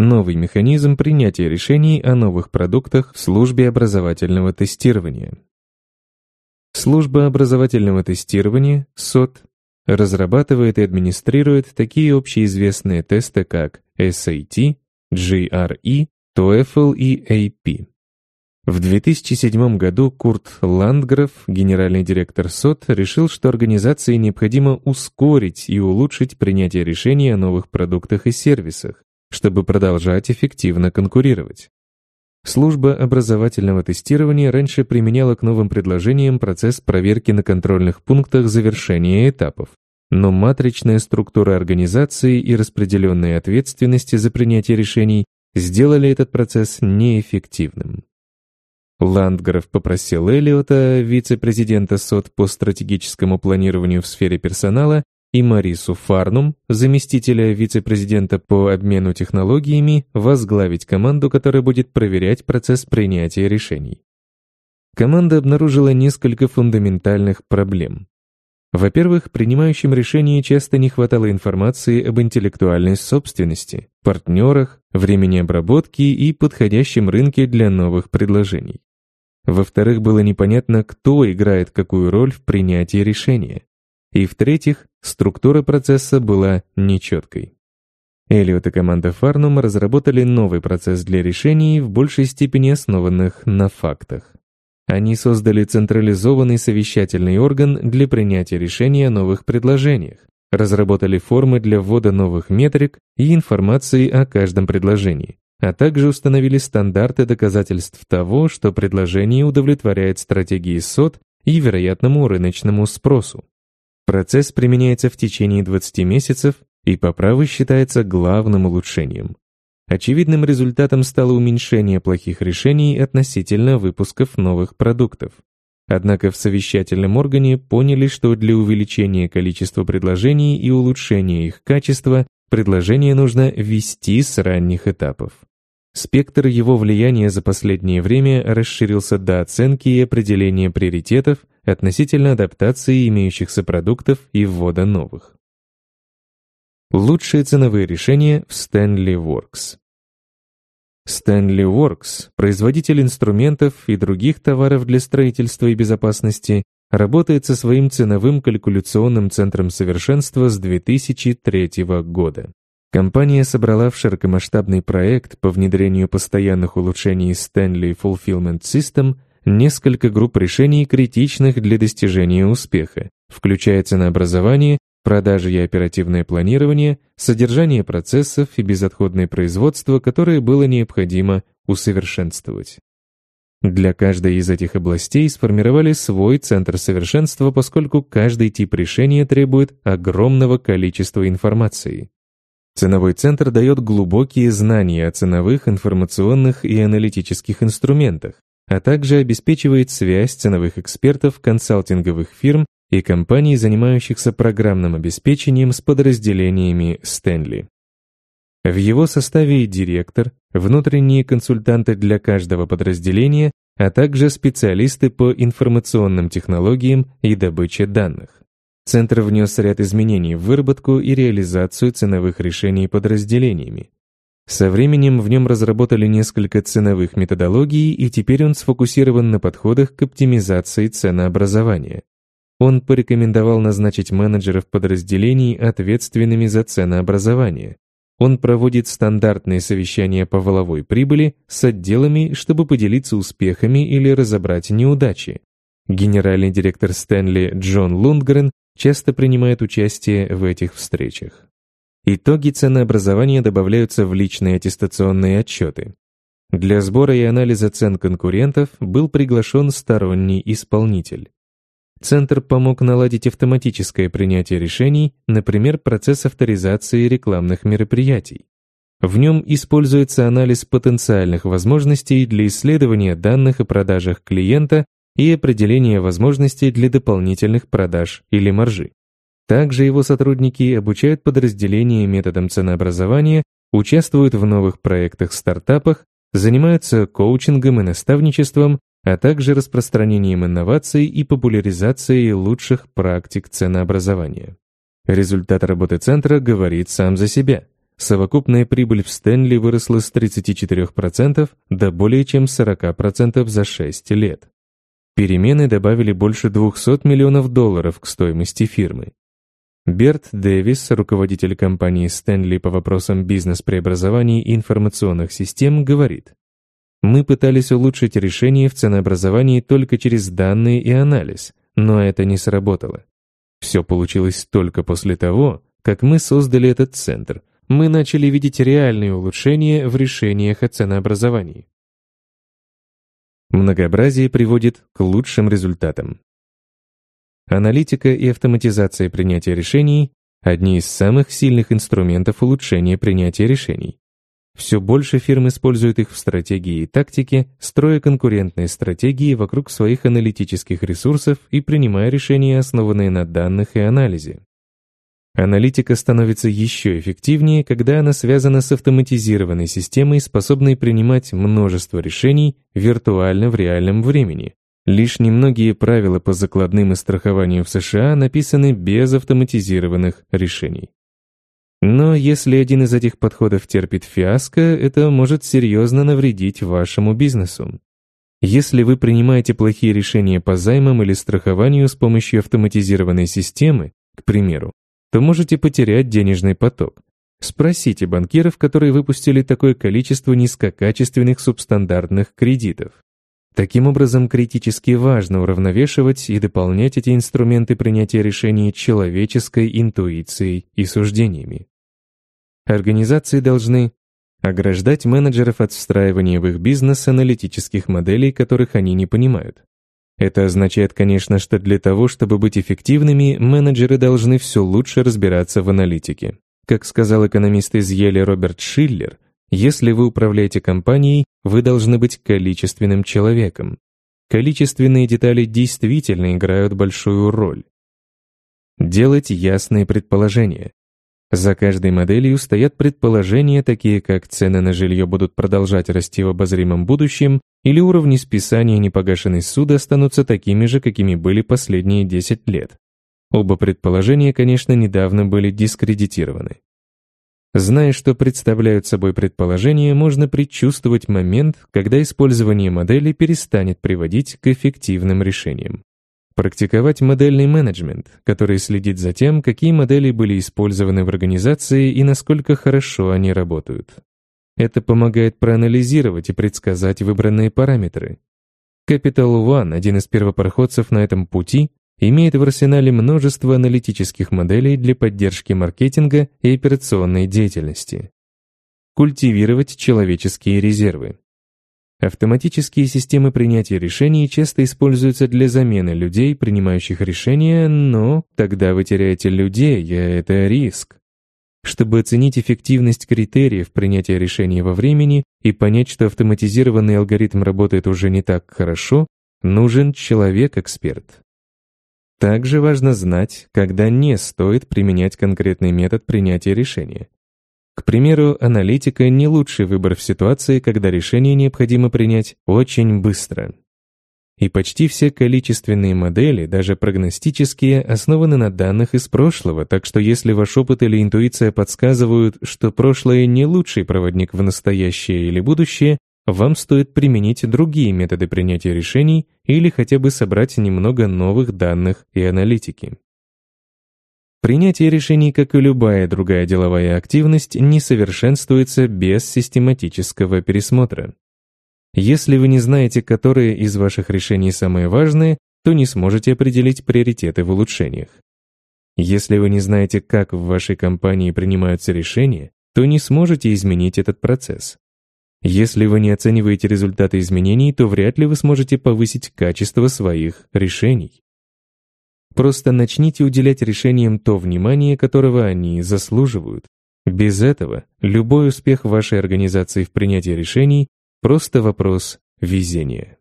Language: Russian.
Новый механизм принятия решений о новых продуктах в службе образовательного тестирования. Служба образовательного тестирования, СОТ, разрабатывает и администрирует такие общеизвестные тесты, как SAT, GRE, TOEFL и AP. В 2007 году Курт Ландгреф, генеральный директор СОТ, решил, что организации необходимо ускорить и улучшить принятие решений о новых продуктах и сервисах, чтобы продолжать эффективно конкурировать. Служба образовательного тестирования раньше применяла к новым предложениям процесс проверки на контрольных пунктах завершения этапов, но матричная структура организации и распределенные ответственности за принятие решений сделали этот процесс неэффективным. Ландграф попросил Эллиота, вице-президента СОД по стратегическому планированию в сфере персонала, и Марису Фарнум, заместителя вице-президента по обмену технологиями, возглавить команду, которая будет проверять процесс принятия решений. Команда обнаружила несколько фундаментальных проблем. Во-первых, принимающим решения часто не хватало информации об интеллектуальной собственности, партнерах, времени обработки и подходящем рынке для новых предложений. Во-вторых, было непонятно, кто играет какую роль в принятии решения и, в-третьих, структура процесса была нечеткой. Эллиот и команда Фарнум разработали новый процесс для решений, в большей степени основанных на фактах. Они создали централизованный совещательный орган для принятия решений о новых предложениях, разработали формы для ввода новых метрик и информации о каждом предложении, а также установили стандарты доказательств того, что предложение удовлетворяет стратегии СОТ и вероятному рыночному спросу. Процесс применяется в течение 20 месяцев и по праву считается главным улучшением. Очевидным результатом стало уменьшение плохих решений относительно выпусков новых продуктов. Однако в совещательном органе поняли, что для увеличения количества предложений и улучшения их качества предложение нужно вести с ранних этапов. Спектр его влияния за последнее время расширился до оценки и определения приоритетов, относительно адаптации имеющихся продуктов и ввода новых. Лучшие ценовые решения в Stanley Works. Stanley Works, производитель инструментов и других товаров для строительства и безопасности, работает со своим ценовым калькуляционным центром совершенства с 2003 года. Компания собрала в широкомасштабный проект по внедрению постоянных улучшений Stanley Fulfillment System – несколько групп решений, критичных для достижения успеха, включая ценообразование, продажи и оперативное планирование, содержание процессов и безотходное производство, которое было необходимо усовершенствовать. Для каждой из этих областей сформировали свой центр совершенства, поскольку каждый тип решения требует огромного количества информации. Ценовой центр дает глубокие знания о ценовых, информационных и аналитических инструментах, а также обеспечивает связь ценовых экспертов консалтинговых фирм и компаний, занимающихся программным обеспечением с подразделениями Стэнли. В его составе и директор, внутренние консультанты для каждого подразделения, а также специалисты по информационным технологиям и добыче данных. Центр внес ряд изменений в выработку и реализацию ценовых решений подразделениями, со временем в нем разработали несколько ценовых методологий, и теперь он сфокусирован на подходах к оптимизации ценообразования. Он порекомендовал назначить менеджеров подразделений ответственными за ценообразование. Он проводит стандартные совещания по воловой прибыли с отделами, чтобы поделиться успехами или разобрать неудачи. Генеральный директор Стэнли Джон Лундгрен часто принимает участие в этих встречах. Итоги ценообразования добавляются в личные аттестационные отчеты. Для сбора и анализа цен конкурентов был приглашен сторонний исполнитель. Центр помог наладить автоматическое принятие решений, например, процесс авторизации рекламных мероприятий. В нем используется анализ потенциальных возможностей для исследования данных о продажах клиента и определения возможностей для дополнительных продаж или маржи. Также его сотрудники обучают подразделения методам ценообразования, участвуют в новых проектах-стартапах, занимаются коучингом и наставничеством, а также распространением инноваций и популяризацией лучших практик ценообразования. Результат работы центра говорит сам за себя. Совокупная прибыль в Стэнли выросла с 34% до более чем 40% за 6 лет. Перемены добавили больше 200 миллионов долларов к стоимости фирмы. Берт Дэвис, руководитель компании Стэнли по вопросам бизнес-преобразований и информационных систем, говорит, «Мы пытались улучшить решение в ценообразовании только через данные и анализ, но это не сработало. Все получилось только после того, как мы создали этот центр. Мы начали видеть реальные улучшения в решениях о ценообразовании». Многообразие приводит к лучшим результатам аналитика и автоматизация принятия решений – одни из самых сильных инструментов улучшения принятия решений. Все больше фирм используют их в стратегии и тактике, строя конкурентные стратегии вокруг своих аналитических ресурсов и принимая решения, основанные на данных и анализе. Аналитика становится еще эффективнее, когда она связана с автоматизированной системой, способной принимать множество решений виртуально в реальном времени, Лишь немногие правила по закладным и страхованию в США написаны без автоматизированных решений. Но если один из этих подходов терпит фиаско, это может серьезно навредить вашему бизнесу. Если вы принимаете плохие решения по займам или страхованию с помощью автоматизированной системы, к примеру, то можете потерять денежный поток. Спросите банкиров, которые выпустили такое количество низкокачественных субстандартных кредитов. Таким образом, критически важно уравновешивать и дополнять эти инструменты принятия решений человеческой интуицией и суждениями. Организации должны ограждать менеджеров от встраивания в их бизнес аналитических моделей, которых они не понимают. Это означает, конечно, что для того, чтобы быть эффективными, менеджеры должны все лучше разбираться в аналитике. Как сказал экономист из Йеля Роберт Шиллер, если вы управляете компанией, вы должны быть количественным человеком. Количественные детали действительно играют большую роль. Делать ясные предположения. За каждой моделью стоят предположения, такие как цены на жилье будут продолжать расти в обозримом будущем, или уровни списания непогашенной суды останутся такими же, какими были последние 10 лет. Оба предположения, конечно, недавно были дискредитированы. Зная, что представляют собой предположения, можно предчувствовать момент, когда использование модели перестанет приводить к эффективным решениям. Практиковать модельный менеджмент, который следит за тем, какие модели были использованы в организации и насколько хорошо они работают. Это помогает проанализировать и предсказать выбранные параметры. Capital One, один из первопроходцев на этом пути, имеет в арсенале множество аналитических моделей для поддержки маркетинга и операционной деятельности. Культивировать человеческие резервы. Автоматические системы принятия решений часто используются для замены людей, принимающих решения, но тогда вы теряете людей, и это риск. Чтобы оценить эффективность критериев принятия решений во времени и понять, что автоматизированный алгоритм работает уже не так хорошо, нужен человек-эксперт. Также важно знать, когда не стоит применять конкретный метод принятия решения. К примеру, аналитика – не лучший выбор в ситуации, когда решение необходимо принять очень быстро. И почти все количественные модели, даже прогностические, основаны на данных из прошлого, так что если ваш опыт или интуиция подсказывают, что прошлое не лучший проводник в настоящее или будущее, вам стоит применить другие методы принятия решений или хотя бы собрать немного новых данных и аналитики. Принятие решений, как и любая другая деловая активность, не совершенствуется без систематического пересмотра. Если вы не знаете, которые из ваших решений самые важные, то не сможете определить приоритеты в улучшениях. Если вы не знаете, как в вашей компании принимаются решения, то не сможете изменить этот процесс. Если вы не оцениваете результаты изменений, то вряд ли вы сможете повысить качество своих решений. Просто начните уделять решениям то внимание, которого они заслуживают. Без этого любой успех вашей организации в принятии решений – просто вопрос везения.